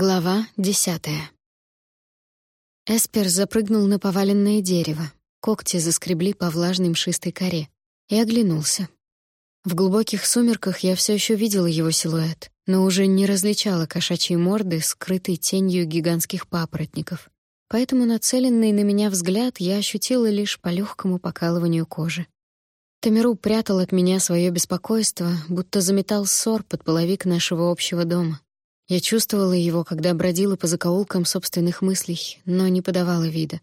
Глава десятая. Эспер запрыгнул на поваленное дерево. Когти заскребли по влажной мшистой коре и оглянулся. В глубоких сумерках я все еще видела его силуэт, но уже не различала кошачьи морды, скрытой тенью гигантских папоротников. Поэтому нацеленный на меня взгляд я ощутила лишь по легкому покалыванию кожи. Тамиру прятал от меня свое беспокойство, будто заметал ссор под половик нашего общего дома. Я чувствовала его, когда бродила по закоулкам собственных мыслей, но не подавала вида.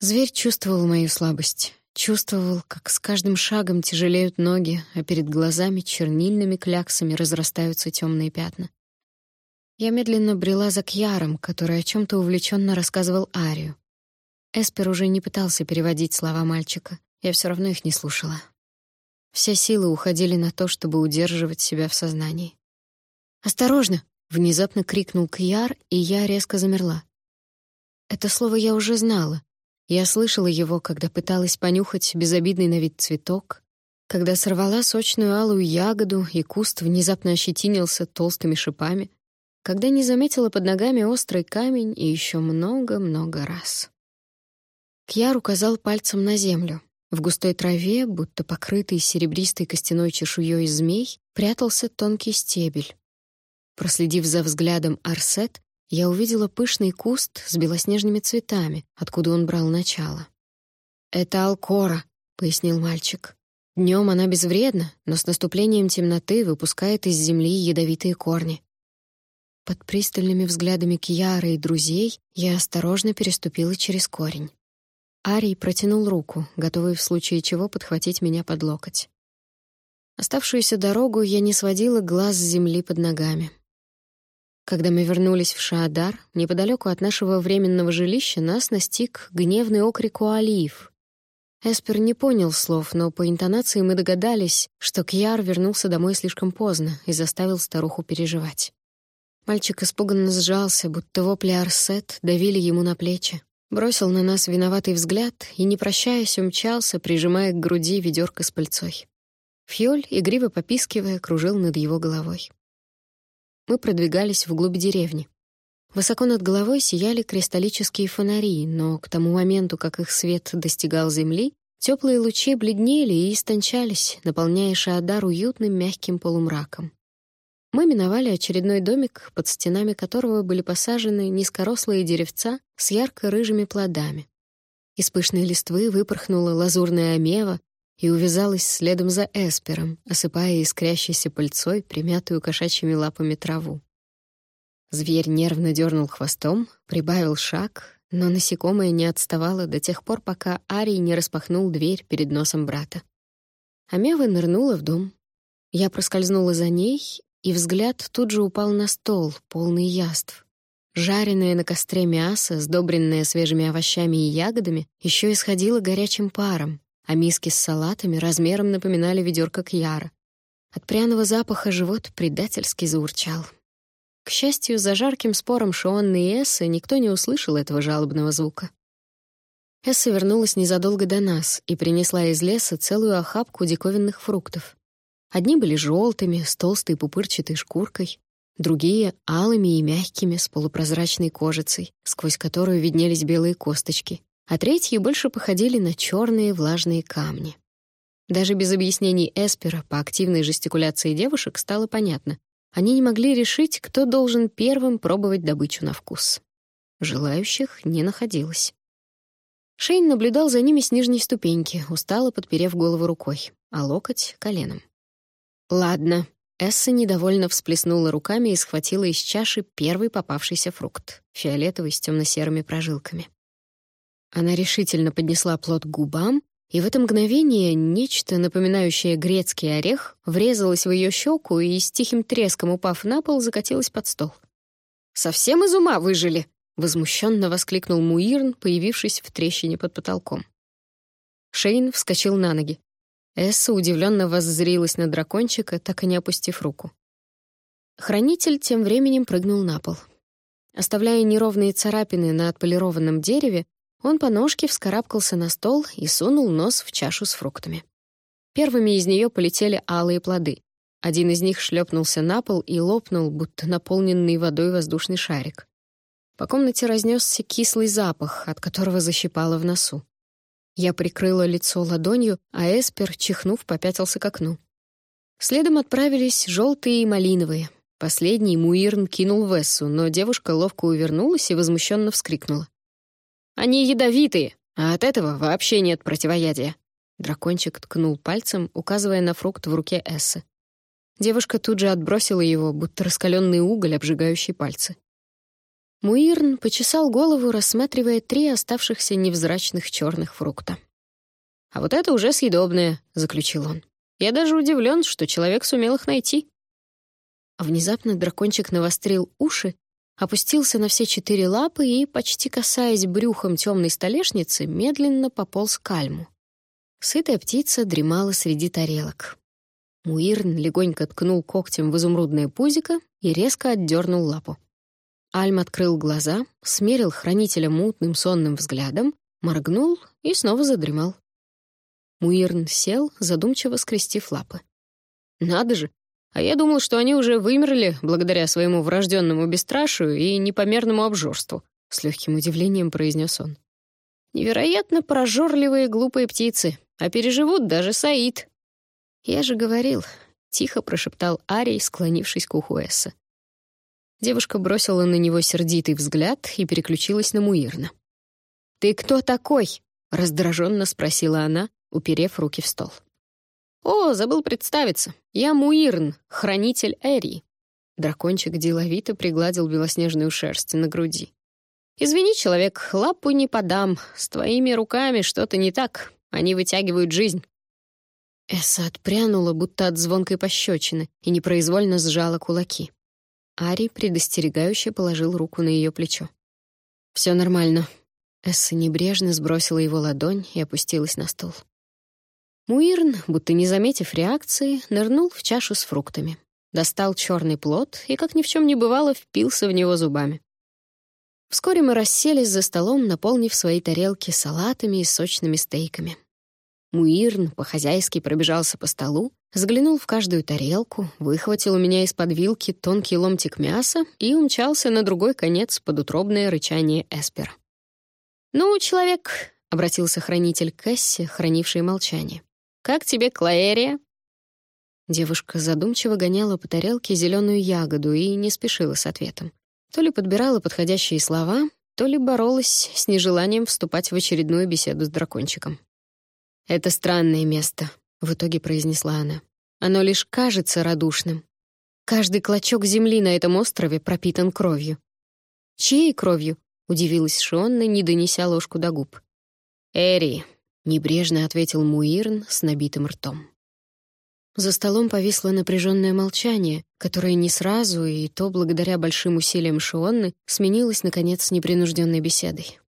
Зверь чувствовал мою слабость, чувствовал, как с каждым шагом тяжелеют ноги, а перед глазами чернильными кляксами разрастаются темные пятна. Я медленно брела за Кьяром, который о чем то увлеченно рассказывал Арию. Эспер уже не пытался переводить слова мальчика, я все равно их не слушала. Все силы уходили на то, чтобы удерживать себя в сознании. «Осторожно!» Внезапно крикнул Кьяр, и я резко замерла. Это слово я уже знала. Я слышала его, когда пыталась понюхать безобидный на вид цветок, когда сорвала сочную алую ягоду, и куст внезапно ощетинился толстыми шипами, когда не заметила под ногами острый камень и еще много-много раз. Кьяр указал пальцем на землю. В густой траве, будто покрытый серебристой костяной чешуей змей, прятался тонкий стебель. Проследив за взглядом Арсет, я увидела пышный куст с белоснежными цветами, откуда он брал начало. «Это алкора», — пояснил мальчик. Днем она безвредна, но с наступлением темноты выпускает из земли ядовитые корни. Под пристальными взглядами Киары и друзей я осторожно переступила через корень. Арий протянул руку, готовый в случае чего подхватить меня под локоть. Оставшуюся дорогу я не сводила глаз с земли под ногами. Когда мы вернулись в Шаадар, неподалеку от нашего временного жилища нас настиг гневный окрик Уалиев. Эспер не понял слов, но по интонации мы догадались, что Кьяр вернулся домой слишком поздно и заставил старуху переживать. Мальчик испуганно сжался, будто вопли Арсет давили ему на плечи. Бросил на нас виноватый взгляд и, не прощаясь, умчался, прижимая к груди ведерко с пыльцой. Фьоль, игриво попискивая, кружил над его головой мы продвигались вглубь деревни. Высоко над головой сияли кристаллические фонари, но к тому моменту, как их свет достигал земли, теплые лучи бледнели и истончались, наполняя Шаадар уютным мягким полумраком. Мы миновали очередной домик, под стенами которого были посажены низкорослые деревца с ярко-рыжими плодами. Из пышной листвы выпорхнула лазурная амева, и увязалась следом за Эспером, осыпая искрящейся пыльцой примятую кошачьими лапами траву. Зверь нервно дернул хвостом, прибавил шаг, но насекомое не отставало до тех пор, пока Арий не распахнул дверь перед носом брата. Амева нырнула в дом. Я проскользнула за ней, и взгляд тут же упал на стол, полный яств. Жареное на костре мясо, сдобренное свежими овощами и ягодами, еще исходило горячим паром, а миски с салатами размером напоминали ведерко кьяра. От пряного запаха живот предательски заурчал. К счастью, за жарким спором Шонны и Эссы никто не услышал этого жалобного звука. Эсса вернулась незадолго до нас и принесла из леса целую охапку диковинных фруктов. Одни были желтыми, с толстой пупырчатой шкуркой, другие — алыми и мягкими, с полупрозрачной кожицей, сквозь которую виднелись белые косточки, а третьи больше походили на черные влажные камни. Даже без объяснений Эспера по активной жестикуляции девушек стало понятно. Они не могли решить, кто должен первым пробовать добычу на вкус. Желающих не находилось. Шейн наблюдал за ними с нижней ступеньки, устало подперев голову рукой, а локоть — коленом. «Ладно». Эсса недовольно всплеснула руками и схватила из чаши первый попавшийся фрукт, фиолетовый с темно-серыми прожилками. Она решительно поднесла плод к губам, и в это мгновение нечто, напоминающее грецкий орех, врезалось в ее щеку и с тихим треском упав на пол, закатилось под стол. «Совсем из ума выжили!» — возмущенно воскликнул Муирн, появившись в трещине под потолком. Шейн вскочил на ноги. Эсса удивленно воззрилась на дракончика, так и не опустив руку. Хранитель тем временем прыгнул на пол. Оставляя неровные царапины на отполированном дереве, он по ножке вскарабкался на стол и сунул нос в чашу с фруктами. Первыми из нее полетели алые плоды. Один из них шлепнулся на пол и лопнул, будто наполненный водой воздушный шарик. По комнате разнесся кислый запах, от которого защипало в носу. Я прикрыла лицо ладонью, а Эспер, чихнув, попятился к окну. Следом отправились желтые и малиновые. Последний Муирн кинул Вессу, но девушка ловко увернулась и возмущенно вскрикнула. «Они ядовитые, а от этого вообще нет противоядия». Дракончик ткнул пальцем, указывая на фрукт в руке Эссы. Девушка тут же отбросила его, будто раскаленный уголь, обжигающий пальцы. Муирн почесал голову, рассматривая три оставшихся невзрачных черных фрукта. «А вот это уже съедобное», — заключил он. «Я даже удивлен, что человек сумел их найти». Внезапно дракончик навострил уши, опустился на все четыре лапы и, почти касаясь брюхом темной столешницы, медленно пополз к кальму. Сытая птица дремала среди тарелок. Муирн легонько ткнул когтем в изумрудное пузико и резко отдернул лапу. Альм открыл глаза, смерил хранителя мутным сонным взглядом, моргнул и снова задремал. Муирн сел, задумчиво скрестив лапы. «Надо же! А я думал, что они уже вымерли благодаря своему врожденному бесстрашию и непомерному обжорству», — с легким удивлением произнес он. «Невероятно прожорливые глупые птицы, а переживут даже Саид». «Я же говорил», — тихо прошептал Арий, склонившись к уху Эсса. Девушка бросила на него сердитый взгляд и переключилась на Муирна. «Ты кто такой?» — раздраженно спросила она, уперев руки в стол. «О, забыл представиться. Я Муирн, хранитель Эри». Дракончик деловито пригладил белоснежную шерсть на груди. «Извини, человек, лапу не подам. С твоими руками что-то не так. Они вытягивают жизнь». Эсса отпрянула, будто от звонкой пощечины, и непроизвольно сжала кулаки. Ари предостерегающе положил руку на ее плечо. «Все нормально». Эсса небрежно сбросила его ладонь и опустилась на стол. Муирн, будто не заметив реакции, нырнул в чашу с фруктами. Достал черный плод и, как ни в чем не бывало, впился в него зубами. Вскоре мы расселись за столом, наполнив свои тарелки салатами и сочными стейками. Муирн по-хозяйски пробежался по столу, заглянул в каждую тарелку, выхватил у меня из-под вилки тонкий ломтик мяса и умчался на другой конец под утробное рычание Эспера. «Ну, человек», — обратился хранитель Кэсси, хранивший молчание, — «как тебе Клаэрия?» Девушка задумчиво гоняла по тарелке зеленую ягоду и не спешила с ответом. То ли подбирала подходящие слова, то ли боролась с нежеланием вступать в очередную беседу с дракончиком. «Это странное место», — в итоге произнесла она. «Оно лишь кажется радушным. Каждый клочок земли на этом острове пропитан кровью». «Чьей кровью?» — удивилась Шонна, не донеся ложку до губ. «Эри», — небрежно ответил Муирн с набитым ртом. За столом повисло напряженное молчание, которое не сразу, и то благодаря большим усилиям Шионны, сменилось, наконец, непринужденной беседой.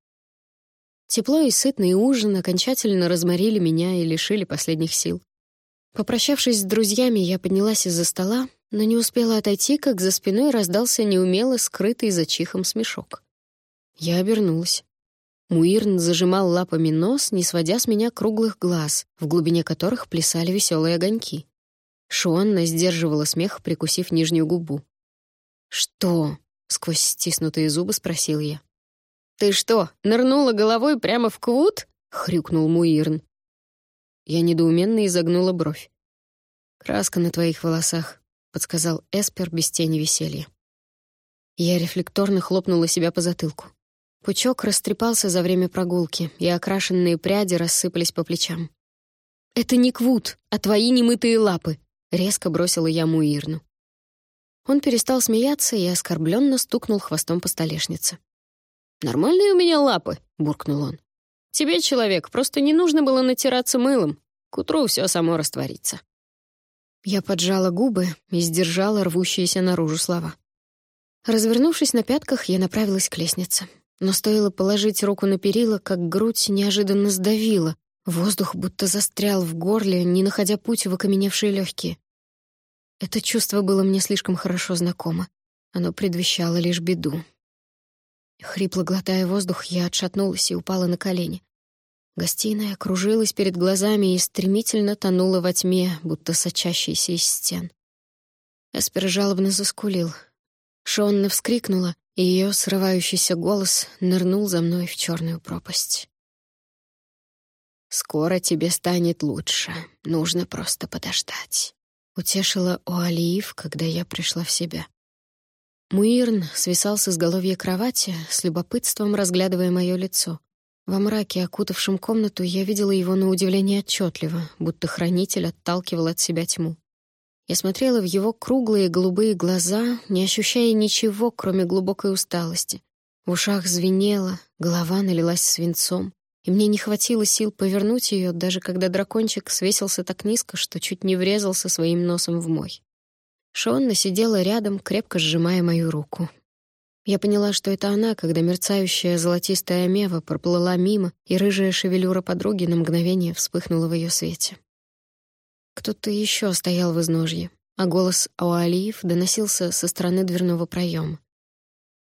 Тепло и сытный ужин окончательно разморили меня и лишили последних сил. Попрощавшись с друзьями, я поднялась из-за стола, но не успела отойти, как за спиной раздался неумело скрытый за чихом смешок. Я обернулась. Муирн зажимал лапами нос, не сводя с меня круглых глаз, в глубине которых плясали веселые огоньки. Шуанна сдерживала смех, прикусив нижнюю губу. «Что?» — сквозь стиснутые зубы спросил я. «Ты что, нырнула головой прямо в квут?» — хрюкнул Муирн. Я недоуменно изогнула бровь. «Краска на твоих волосах», — подсказал Эспер без тени веселья. Я рефлекторно хлопнула себя по затылку. Пучок растрепался за время прогулки, и окрашенные пряди рассыпались по плечам. «Это не квут, а твои немытые лапы», — резко бросила я Муирну. Он перестал смеяться и оскорбленно стукнул хвостом по столешнице. «Нормальные у меня лапы», — буркнул он. «Тебе, человек, просто не нужно было натираться мылом. К утру все само растворится». Я поджала губы и сдержала рвущиеся наружу слова. Развернувшись на пятках, я направилась к лестнице. Но стоило положить руку на перила, как грудь неожиданно сдавила. Воздух будто застрял в горле, не находя путь в окаменевшие легкие. Это чувство было мне слишком хорошо знакомо. Оно предвещало лишь беду. Хрипло глотая воздух, я отшатнулась и упала на колени. Гостиная кружилась перед глазами и стремительно тонула во тьме, будто сочащейся из стен. Эспер жалобно заскулил. Шонна вскрикнула, ее срывающийся голос нырнул за мной в черную пропасть. «Скоро тебе станет лучше. Нужно просто подождать», — утешила Оалиев, когда я пришла в себя. Муирн свисал с изголовья кровати, с любопытством разглядывая мое лицо. Во мраке, окутавшем комнату, я видела его на удивление отчетливо, будто хранитель отталкивал от себя тьму. Я смотрела в его круглые голубые глаза, не ощущая ничего, кроме глубокой усталости. В ушах звенело, голова налилась свинцом, и мне не хватило сил повернуть ее, даже когда дракончик свесился так низко, что чуть не врезался своим носом в мой. Шонна сидела рядом, крепко сжимая мою руку. Я поняла, что это она, когда мерцающая золотистая амева проплыла мимо, и рыжая шевелюра подруги на мгновение вспыхнула в ее свете. Кто-то еще стоял в изножье, а голос Ауалиев доносился со стороны дверного проема.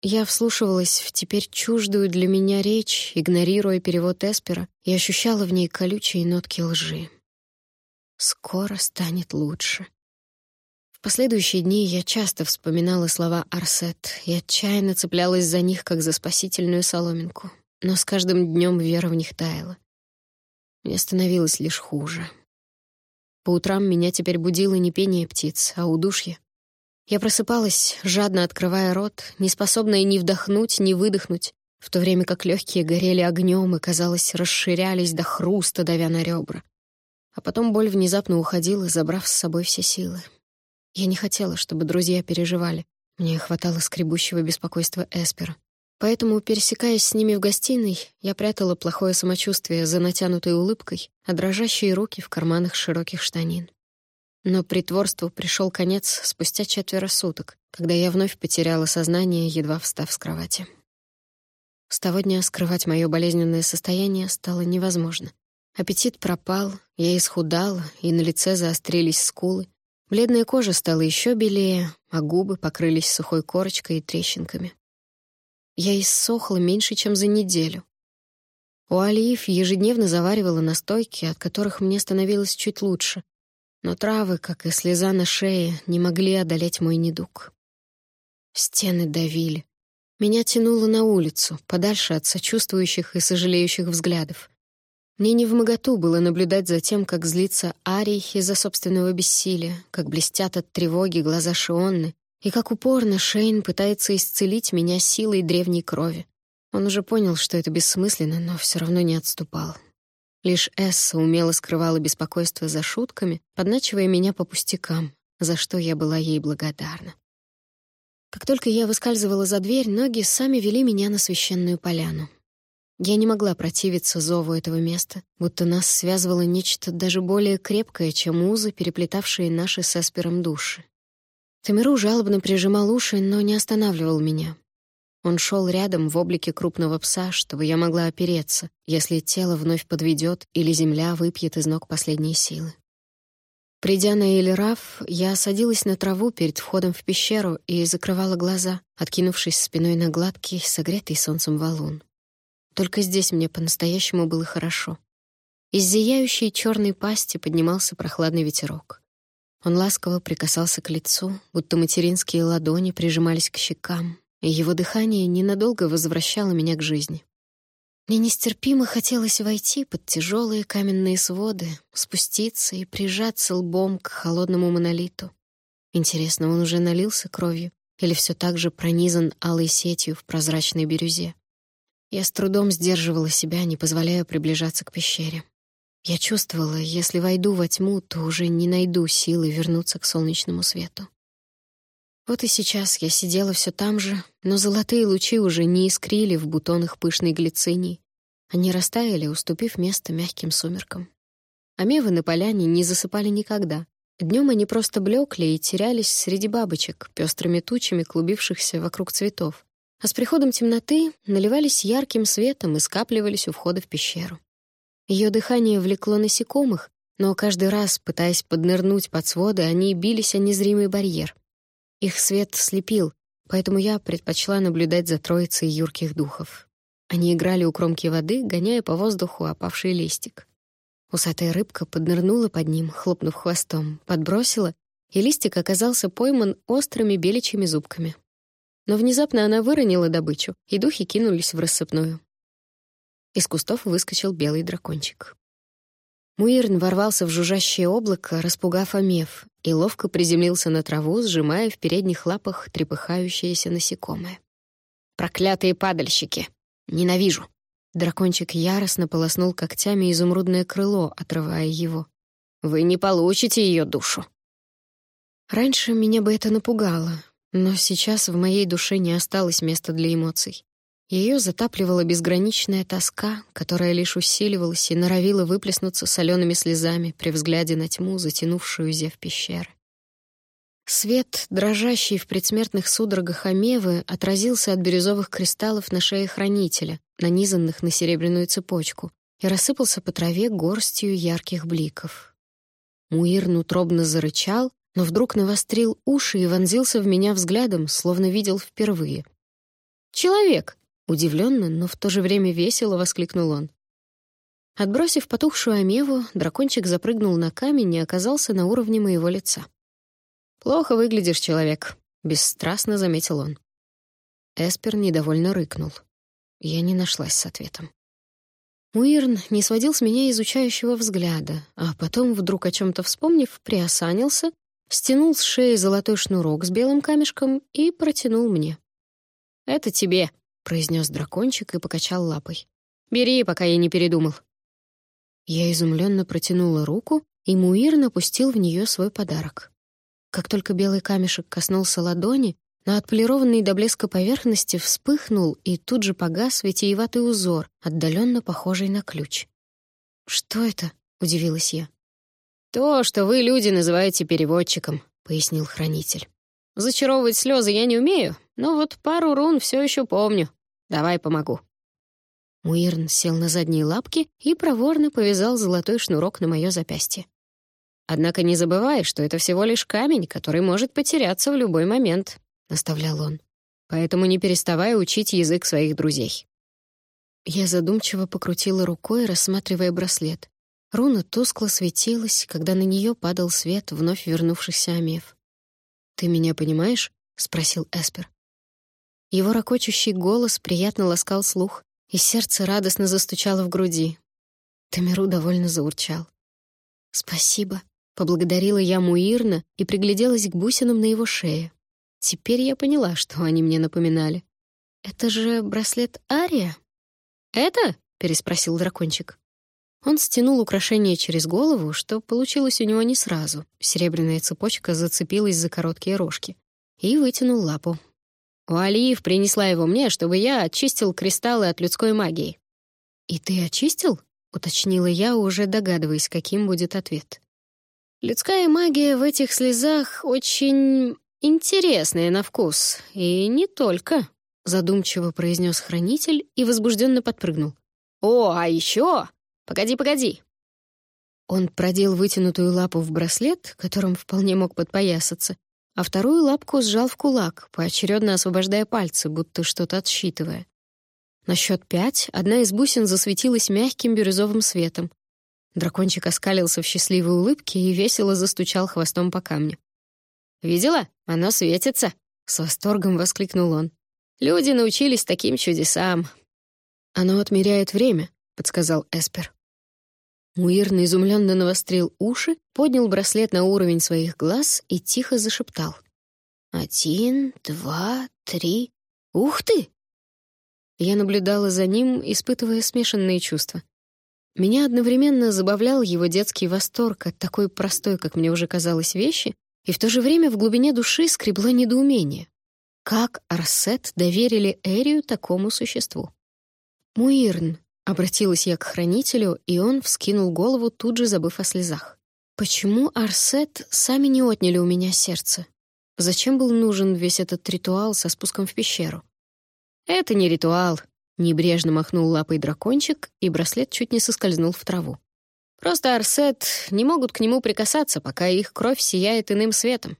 Я вслушивалась в теперь чуждую для меня речь, игнорируя перевод Эспера, и ощущала в ней колючие нотки лжи. «Скоро станет лучше». В последующие дни я часто вспоминала слова Арсет и отчаянно цеплялась за них, как за спасительную соломинку. Но с каждым днем вера в них таяла. Мне становилось лишь хуже. По утрам меня теперь будило не пение птиц, а удушье. Я просыпалась, жадно открывая рот, неспособная ни вдохнуть, ни выдохнуть, в то время как легкие горели огнем и, казалось, расширялись до хруста, давя на ребра. А потом боль внезапно уходила, забрав с собой все силы. Я не хотела, чтобы друзья переживали. Мне хватало скребущего беспокойства Эспера. Поэтому, пересекаясь с ними в гостиной, я прятала плохое самочувствие за натянутой улыбкой, а дрожащие руки в карманах широких штанин. Но притворству пришел конец спустя четверо суток, когда я вновь потеряла сознание, едва встав с кровати. С того дня скрывать мое болезненное состояние стало невозможно. Аппетит пропал, я исхудала, и на лице заострились скулы. Бледная кожа стала еще белее, а губы покрылись сухой корочкой и трещинками. Я иссохла меньше, чем за неделю. У Алиев ежедневно заваривала настойки, от которых мне становилось чуть лучше. Но травы, как и слеза на шее, не могли одолеть мой недуг. Стены давили. Меня тянуло на улицу, подальше от сочувствующих и сожалеющих взглядов. Мне не в моготу было наблюдать за тем, как злится Арий из-за собственного бессилия, как блестят от тревоги глаза Шионны, и как упорно Шейн пытается исцелить меня силой древней крови. Он уже понял, что это бессмысленно, но все равно не отступал. Лишь Эсса умело скрывала беспокойство за шутками, подначивая меня по пустякам, за что я была ей благодарна. Как только я выскальзывала за дверь, ноги сами вели меня на священную поляну. Я не могла противиться зову этого места, будто нас связывало нечто даже более крепкое, чем узы, переплетавшие наши с Эспером души. Тамиру жалобно прижимал уши, но не останавливал меня. Он шел рядом в облике крупного пса, чтобы я могла опереться, если тело вновь подведет или земля выпьет из ног последние силы. Придя на Эльраф, я садилась на траву перед входом в пещеру и закрывала глаза, откинувшись спиной на гладкий, согретый солнцем валун. Только здесь мне по-настоящему было хорошо. Из зияющей черной пасти поднимался прохладный ветерок. Он ласково прикасался к лицу, будто материнские ладони прижимались к щекам, и его дыхание ненадолго возвращало меня к жизни. Мне нестерпимо хотелось войти под тяжелые каменные своды, спуститься и прижаться лбом к холодному монолиту. Интересно, он уже налился кровью или все так же пронизан алой сетью в прозрачной бирюзе? Я с трудом сдерживала себя, не позволяя приближаться к пещере. Я чувствовала, если войду во тьму, то уже не найду силы вернуться к солнечному свету. Вот и сейчас я сидела все там же, но золотые лучи уже не искрили в бутонах пышной глицинии. Они растаяли, уступив место мягким сумеркам. А мевы на поляне не засыпали никогда. Днем они просто блекли и терялись среди бабочек, пестрыми тучами клубившихся вокруг цветов. А с приходом темноты наливались ярким светом и скапливались у входа в пещеру. Ее дыхание влекло насекомых, но каждый раз, пытаясь поднырнуть под своды, они бились о незримый барьер. Их свет слепил, поэтому я предпочла наблюдать за троицей юрких духов. Они играли у кромки воды, гоняя по воздуху опавший листик. Усатая рыбка поднырнула под ним, хлопнув хвостом, подбросила и листик оказался пойман острыми беличьими зубками. Но внезапно она выронила добычу, и духи кинулись в рассыпную. Из кустов выскочил белый дракончик. Муирн ворвался в жужжащее облако, распугав омев, и ловко приземлился на траву, сжимая в передних лапах трепыхающееся насекомое. «Проклятые падальщики! Ненавижу!» Дракончик яростно полоснул когтями изумрудное крыло, отрывая его. «Вы не получите ее душу!» Раньше меня бы это напугало, но сейчас в моей душе не осталось места для эмоций. Ее затапливала безграничная тоска, которая лишь усиливалась и норовила выплеснуться солеными слезами при взгляде на тьму, затянувшую зев пещеры. Свет, дрожащий в предсмертных судорогах Амевы, отразился от бирюзовых кристаллов на шее хранителя, нанизанных на серебряную цепочку, и рассыпался по траве горстью ярких бликов. Муир утробно зарычал, но вдруг навострил уши и вонзился в меня взглядом, словно видел впервые. «Человек!» — удивленно, но в то же время весело воскликнул он. Отбросив потухшую амеву, дракончик запрыгнул на камень и оказался на уровне моего лица. «Плохо выглядишь, человек», — бесстрастно заметил он. Эспер недовольно рыкнул. Я не нашлась с ответом. Уирн не сводил с меня изучающего взгляда, а потом, вдруг о чем то вспомнив, приосанился стянул с шеи золотой шнурок с белым камешком и протянул мне. «Это тебе», — произнес дракончик и покачал лапой. «Бери, пока я не передумал». Я изумленно протянула руку, и Муир напустил в нее свой подарок. Как только белый камешек коснулся ладони, на отполированной до блеска поверхности вспыхнул и тут же погас витиеватый узор, отдаленно похожий на ключ. «Что это?» — удивилась я. «То, что вы, люди, называете переводчиком», — пояснил хранитель. «Зачаровывать слезы я не умею, но вот пару рун все еще помню. Давай помогу». Муирн сел на задние лапки и проворно повязал золотой шнурок на мое запястье. «Однако не забывай, что это всего лишь камень, который может потеряться в любой момент», — наставлял он. «Поэтому не переставай учить язык своих друзей». Я задумчиво покрутила рукой, рассматривая браслет. Руна тускло светилась, когда на нее падал свет вновь вернувшихся Амев. «Ты меня понимаешь?» — спросил Эспер. Его ракочущий голос приятно ласкал слух, и сердце радостно застучало в груди. Тамиру довольно заурчал. «Спасибо», — поблагодарила я Муирна и пригляделась к бусинам на его шее. Теперь я поняла, что они мне напоминали. «Это же браслет Ария?» «Это?» — переспросил дракончик. Он стянул украшение через голову, что получилось у него не сразу. Серебряная цепочка зацепилась за короткие рожки. И вытянул лапу. У Алиев принесла его мне, чтобы я очистил кристаллы от людской магии. «И ты очистил?» — уточнила я, уже догадываясь, каким будет ответ. «Людская магия в этих слезах очень интересная на вкус, и не только», — задумчиво произнес хранитель и возбужденно подпрыгнул. «О, а еще Погоди, погоди!» Он продел вытянутую лапу в браслет, которым вполне мог подпоясаться, а вторую лапку сжал в кулак, поочередно освобождая пальцы, будто что-то отсчитывая. На счет пять одна из бусин засветилась мягким бирюзовым светом. Дракончик оскалился в счастливой улыбке и весело застучал хвостом по камню. «Видела? Оно светится!» — с восторгом воскликнул он. «Люди научились таким чудесам!» «Оно отмеряет время», — подсказал Эспер. Муирно изумленно навострил уши, поднял браслет на уровень своих глаз и тихо зашептал. «Один, два, три... Ух ты!» Я наблюдала за ним, испытывая смешанные чувства. Меня одновременно забавлял его детский восторг от такой простой, как мне уже казалось, вещи, и в то же время в глубине души скребло недоумение. Как Арсет доверили Эрию такому существу? «Муирн», Обратилась я к хранителю, и он вскинул голову, тут же забыв о слезах. Почему Арсет сами не отняли у меня сердце? Зачем был нужен весь этот ритуал со спуском в пещеру? Это не ритуал, небрежно махнул лапой дракончик, и браслет чуть не соскользнул в траву. Просто Арсет не могут к нему прикасаться, пока их кровь сияет иным светом.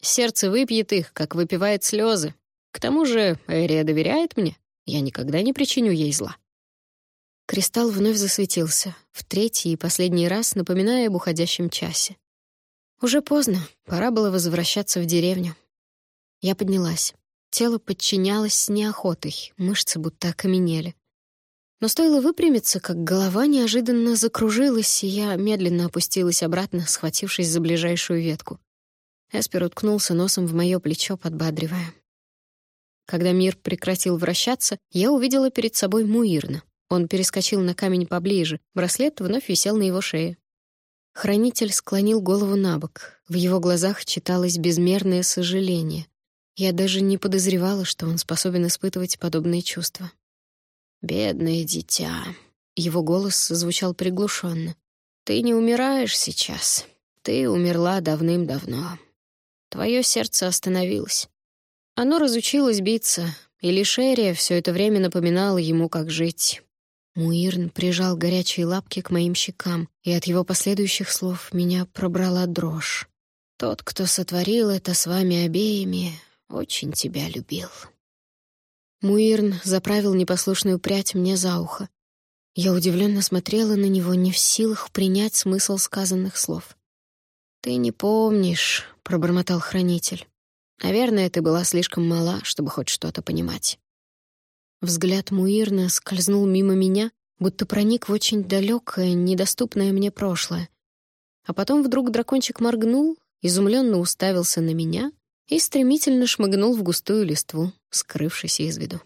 Сердце выпьет их, как выпивает слезы. К тому же Эрия доверяет мне. Я никогда не причиню ей зла. Кристалл вновь засветился, в третий и последний раз напоминая об уходящем часе. Уже поздно, пора было возвращаться в деревню. Я поднялась. Тело подчинялось неохотой, мышцы будто окаменели. Но стоило выпрямиться, как голова неожиданно закружилась, и я медленно опустилась обратно, схватившись за ближайшую ветку. Эспер уткнулся носом в моё плечо, подбадривая. Когда мир прекратил вращаться, я увидела перед собой Муирна. Он перескочил на камень поближе, браслет вновь висел на его шее. Хранитель склонил голову на бок. В его глазах читалось безмерное сожаление. Я даже не подозревала, что он способен испытывать подобные чувства. «Бедное дитя», — его голос звучал приглушенно. «Ты не умираешь сейчас. Ты умерла давным-давно. Твое сердце остановилось. Оно разучилось биться, и лишь Эрия все это время напоминала ему, как жить. Муирн прижал горячие лапки к моим щекам, и от его последующих слов меня пробрала дрожь. «Тот, кто сотворил это с вами обеими, очень тебя любил». Муирн заправил непослушную прядь мне за ухо. Я удивленно смотрела на него, не в силах принять смысл сказанных слов. «Ты не помнишь», — пробормотал хранитель. «Наверное, ты была слишком мала, чтобы хоть что-то понимать». Взгляд Муирна скользнул мимо меня, будто проник в очень далекое, недоступное мне прошлое. А потом вдруг дракончик моргнул, изумленно уставился на меня и стремительно шмыгнул в густую листву, скрывшись из виду.